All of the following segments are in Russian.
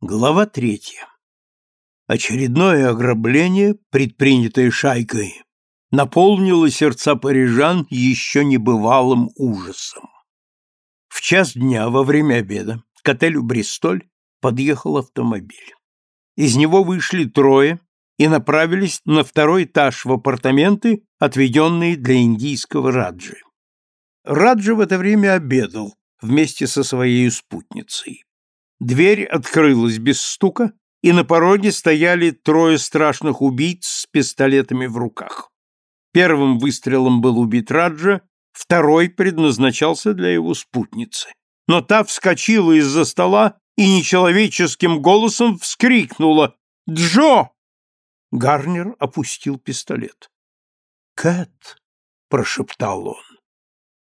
Глава третья. Очередное ограбление, предпринятое шайкой, наполнило сердца парижан еще небывалым ужасом. В час дня во время обеда к отелю «Бристоль» подъехал автомобиль. Из него вышли трое и направились на второй этаж в апартаменты, отведенные для индийского Раджи. Раджи в это время обедал вместе со своей спутницей. Дверь открылась без стука, и на пороге стояли трое страшных убийц с пистолетами в руках. Первым выстрелом был убит Раджа, второй предназначался для его спутницы. Но та вскочила из-за стола и нечеловеческим голосом вскрикнула «Джо!». Гарнер опустил пистолет. «Кэт!» — прошептал он.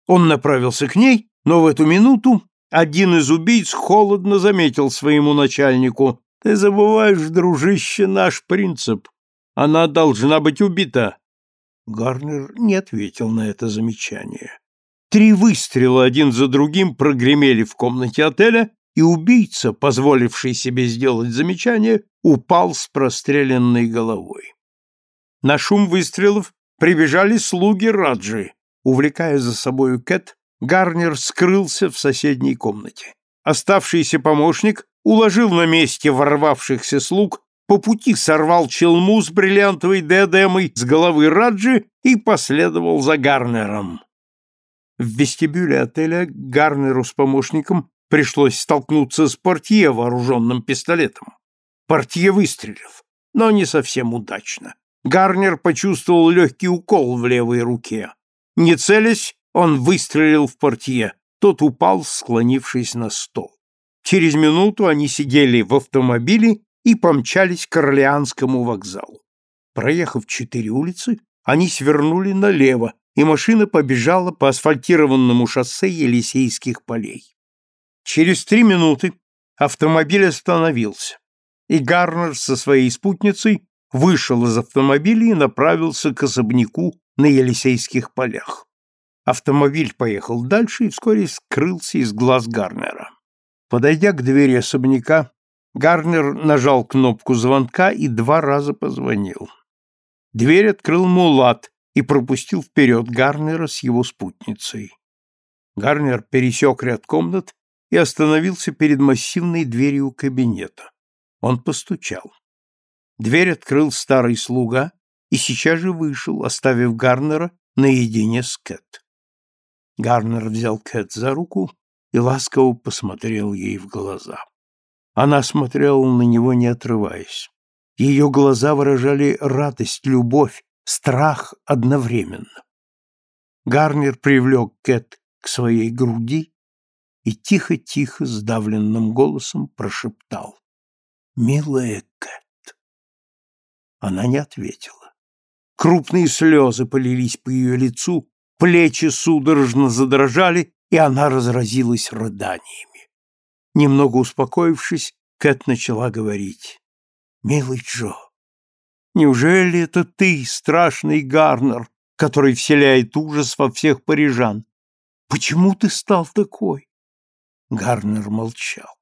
Он направился к ней, но в эту минуту один из убийц холодно заметил своему начальнику, «Ты забываешь, дружище, наш принцип. Она должна быть убита». Гарнер не ответил на это замечание. Три выстрела один за другим прогремели в комнате отеля, и убийца, позволивший себе сделать замечание, упал с простреленной головой. На шум выстрелов прибежали слуги Раджи. Увлекая за собою Кэт, Гарнер скрылся в соседней комнате. Оставшийся помощник уложил на месте ворвавшихся слуг, по пути сорвал челму с бриллиантовой диадемой с головы Раджи и последовал за Гарнером. В вестибюле отеля Гарнеру с помощником пришлось столкнуться с портье, вооруженным пистолетом. Портье выстрелил, но не совсем удачно. Гарнер почувствовал легкий укол в левой руке. Не целясь, он выстрелил в портье. Тот упал, склонившись на стол. Через минуту они сидели в автомобиле и помчались к Орлеанскому вокзалу. Проехав четыре улицы, они свернули налево, и машина побежала по асфальтированному шоссе Елисейских полей. Через три минуты автомобиль остановился, и Гарнер со своей спутницей вышел из автомобиля и направился к особняку на Елисейских полях. Автомобиль поехал дальше и вскоре скрылся из глаз Гарнера. Подойдя к двери особняка, Гарнер нажал кнопку звонка и два раза позвонил. Дверь открыл Мулат и пропустил вперед Гарнера с его спутницей. Гарнер пересек ряд комнат и остановился перед массивной дверью кабинета. Он постучал. Дверь открыл старый слуга и сейчас же вышел, оставив Гарнера наедине с Кэт. Гарнер взял Кэт за руку и ласково посмотрел ей в глаза. Она смотрела на него, не отрываясь. Ее глаза выражали радость, любовь, страх одновременно. Гарнер привлек Кэт к своей груди и тихо-тихо, сдавленным голосом прошептал. «Милая Кэт». Она не ответила. Крупные слезы полились по ее лицу, Плечи судорожно задрожали, и она разразилась рыданиями. Немного успокоившись, Кэт начала говорить. «Милый Джо, неужели это ты, страшный Гарнер, который вселяет ужас во всех парижан? Почему ты стал такой?» Гарнер молчал.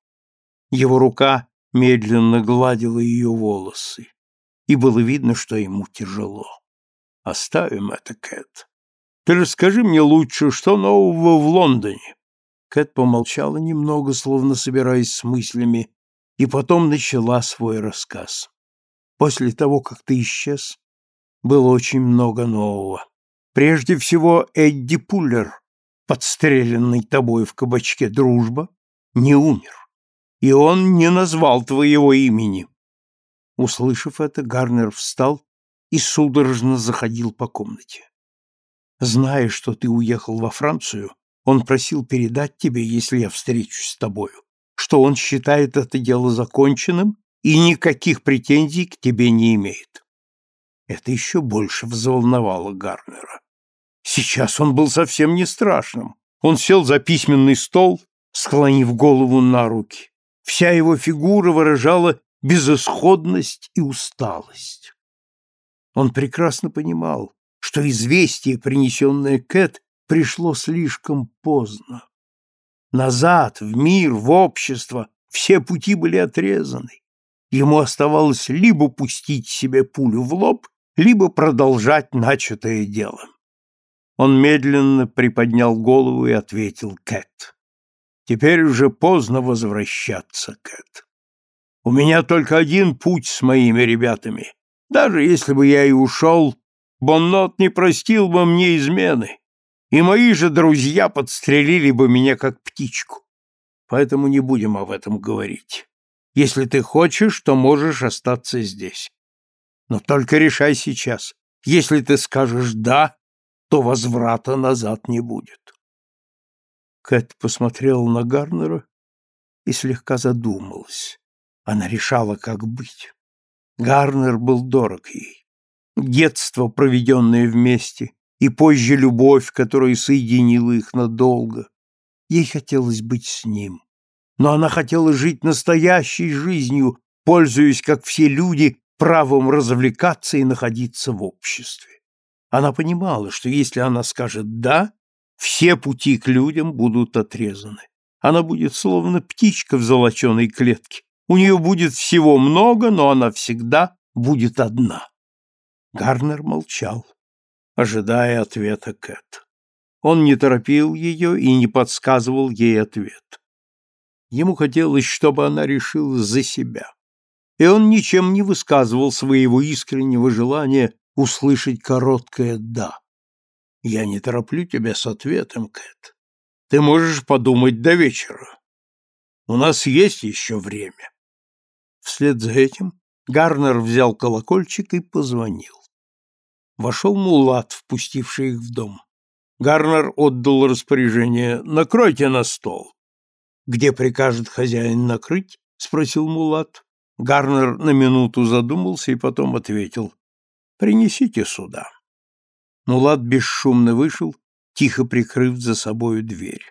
Его рука медленно гладила ее волосы, и было видно, что ему тяжело. «Оставим это, Кэт. Ты расскажи мне лучше, что нового в Лондоне?» Кэт помолчала немного, словно собираясь с мыслями, и потом начала свой рассказ. «После того, как ты исчез, было очень много нового. Прежде всего, Эдди Пуллер, подстреленный тобой в кабачке «Дружба», не умер, и он не назвал твоего имени». Услышав это, Гарнер встал и судорожно заходил по комнате. Зная, что ты уехал во Францию, он просил передать тебе, если я встречусь с тобою, что он считает это дело законченным и никаких претензий к тебе не имеет. Это еще больше взволновало Гарнера. Сейчас он был совсем не страшным. Он сел за письменный стол, склонив голову на руки. Вся его фигура выражала безысходность и усталость. Он прекрасно понимал, что известие, принесенное Кэт, пришло слишком поздно. Назад, в мир, в общество, Все пути были отрезаны. Ему оставалось либо пустить себе пулю в лоб, либо продолжать начатое дело. Он медленно приподнял голову и ответил Кэт. «Теперь уже поздно возвращаться, Кэт. У меня только один путь с моими ребятами. Даже если бы я и ушел, Боннот не простил бы мне измены, и мои же друзья подстрелили бы меня как птичку. Поэтому не будем об этом говорить. Если ты хочешь, то можешь остаться здесь. Но только решай сейчас. Если ты скажешь «да», то возврата назад не будет. Кэт посмотрела на Гарнера и слегка задумалась. Она решала, как быть. Гарнер был дорог ей. Детство, проведенное вместе, и позже любовь, которая соединила их надолго. Ей хотелось быть с ним. Но она хотела жить настоящей жизнью, пользуясь, как все люди, правом развлекаться и находиться в обществе. Она понимала, что если она скажет «да», все пути к людям будут отрезаны. Она будет словно птичка в золоченой клетке. У нее будет всего много, но она всегда будет одна. Гарнер молчал, ожидая ответа Кэт. Он не торопил ее и не подсказывал ей ответ. Ему хотелось, чтобы она решила за себя и он ничем не высказывал своего искреннего желания услышать короткое «да». «Я не тороплю тебя с ответом, Кэт. Ты можешь подумать до вечера. У нас есть еще время». Вслед за этим Гарнер взял колокольчик и позвонил. Вошел Мулат, впустивший их в дом. Гарнер отдал распоряжение «накройте на стол». «Где прикажет хозяин накрыть?» — спросил Мулат. Гарнер на минуту задумался и потом ответил «Принесите сюда». Мулат бесшумно вышел, тихо прикрыв за собою дверь.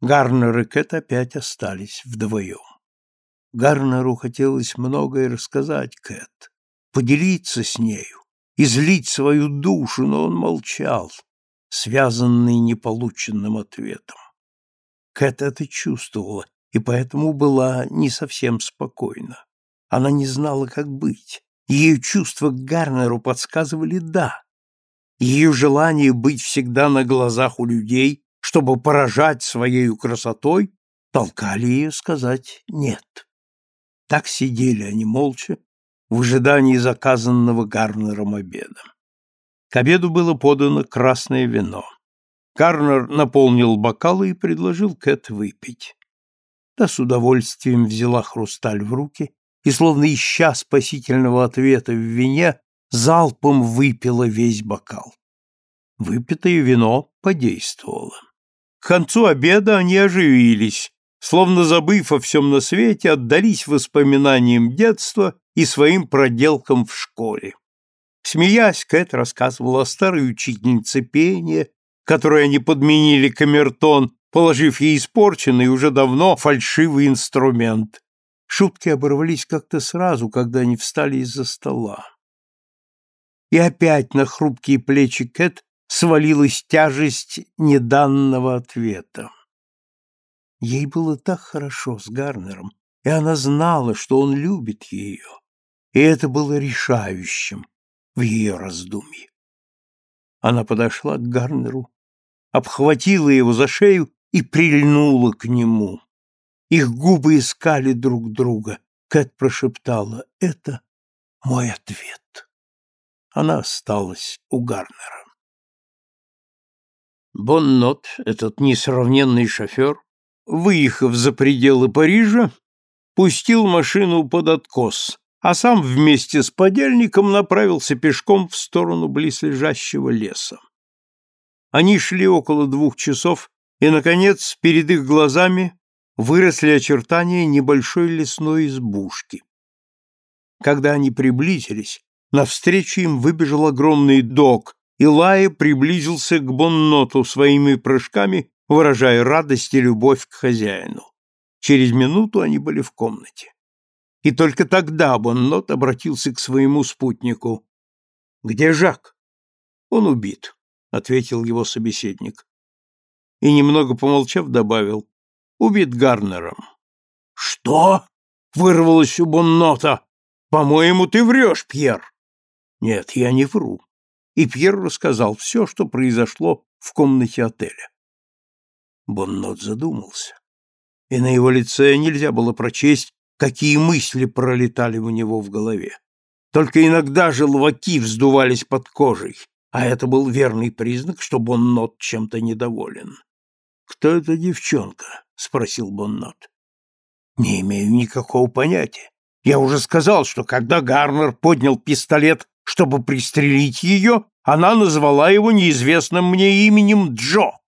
Гарнер и Кэт опять остались вдвоем. Гарнеру хотелось многое рассказать Кэт, поделиться с нею, излить свою душу, но он молчал, связанный неполученным ответом. Кэт это чувствовала и поэтому была не совсем спокойна. Она не знала, как быть. Ее чувства к Гарнеру подсказывали «да». Ее желание быть всегда на глазах у людей, чтобы поражать своей красотой, толкали ее сказать «нет». Так сидели они молча, в ожидании заказанного Гарнером обеда. К обеду было подано красное вино. Гарнер наполнил бокалы и предложил Кэт выпить. Та с удовольствием взяла хрусталь в руки и, словно ища спасительного ответа в вине, залпом выпила весь бокал. Выпитое вино подействовало. К концу обеда они оживились, словно забыв о всем на свете, отдались воспоминаниям детства и своим проделкам в школе. Смеясь, Кэт рассказывала о старой учительнице пения, которой они подменили камертон, положив ей испорченный уже давно фальшивый инструмент, Шутки оборвались как-то сразу, когда они встали из-за стола. И опять на хрупкие плечи Кэт свалилась тяжесть неданного ответа. Ей было так хорошо с Гарнером, и она знала, что он любит ее, и это было решающим в ее раздумье. Она подошла к Гарнеру, обхватила его за шею и прильнула к нему. Их губы искали друг друга. Кэт прошептала «Это мой ответ». Она осталась у Гарнера. Боннот, этот несравненный шофер, выехав за пределы Парижа, пустил машину под откос, а сам вместе с подельником направился пешком в сторону близлежащего леса. Они шли около двух часов, и, наконец, перед их глазами выросли очертания небольшой лесной избушки. Когда они приблизились, навстречу им выбежал огромный дог, и Лая приблизился к Бонноту своими прыжками, выражая радость и любовь к хозяину. Через минуту они были в комнате. И только тогда Боннот обратился к своему спутнику. «Где Жак?» «Он убит», — ответил его собеседник. И, немного помолчав, добавил убит Гарнером. Что? Вырвалось у Боннота. По-моему, ты врешь, Пьер. Нет, я не вру. И Пьер рассказал все, что произошло в комнате отеля. Боннот задумался, и на его лице нельзя было прочесть, какие мысли пролетали у него в голове. Только иногда желваки вздувались под кожей, а это был верный признак, что Боннот чем-то недоволен. «Кто эта девчонка?» — спросил Боннот. «Не имею никакого понятия. Я уже сказал, что когда Гарнер поднял пистолет, чтобы пристрелить ее, она назвала его неизвестным мне именем Джо.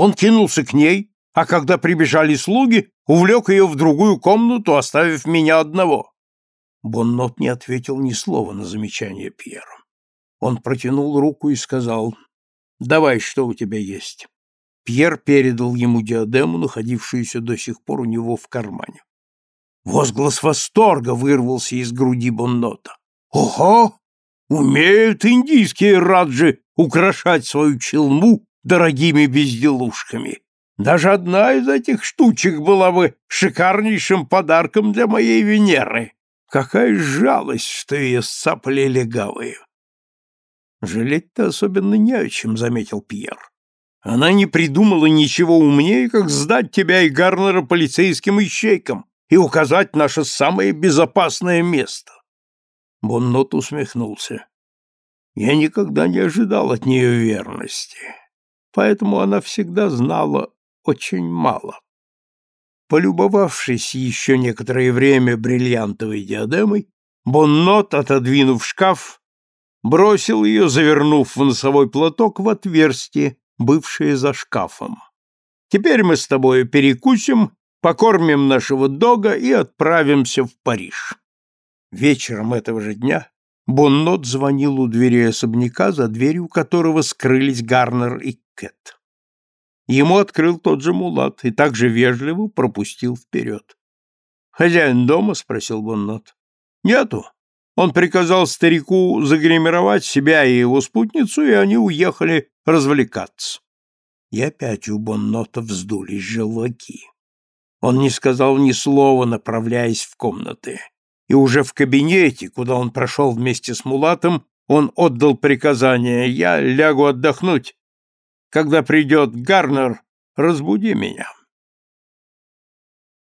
Он кинулся к ней, а когда прибежали слуги, увлек ее в другую комнату, оставив меня одного. Боннот не ответил ни слова на замечание Пьера. Он протянул руку и сказал, «Давай, что у тебя есть?» Пьер передал ему диадему, находившуюся до сих пор у него в кармане. Возглас восторга вырвался из груди Боннота. «Ого! Умеют индийские раджи украшать свою челму дорогими безделушками. Даже одна из этих штучек была бы шикарнейшим подарком для моей Венеры. Какая жалость, что ее сцапали легавые!» «Жалеть-то особенно не о чем», — заметил Пьер. Она не придумала ничего умнее, как сдать тебя и Гарнера полицейским ищейкам и указать наше самое безопасное место. Боннот усмехнулся. Я никогда не ожидал от нее верности, поэтому она всегда знала очень мало. Полюбовавшись еще некоторое время бриллиантовой диадемой, Боннот, отодвинув шкаф, бросил ее, завернув в носовой платок, в отверстие, бывшее за шкафом. Теперь мы с тобой перекусим, покормим нашего дога и отправимся в Париж. Вечером этого же дня Боннот звонил у двери особняка, за дверью которого скрылись Гарнер и Кэт. Ему открыл тот же мулат и также вежливо пропустил вперед. «Хозяин дома?» — спросил Боннот. «Нету. Он приказал старику загримировать себя и его спутницу, и они уехали развлекаться. И опять у Боннота вздулись желваки. Он не сказал ни слова, направляясь в комнаты. И уже в кабинете, куда он прошел вместе с Мулатом, он отдал приказание «Я лягу отдохнуть. Когда придет Гарнер, разбуди меня».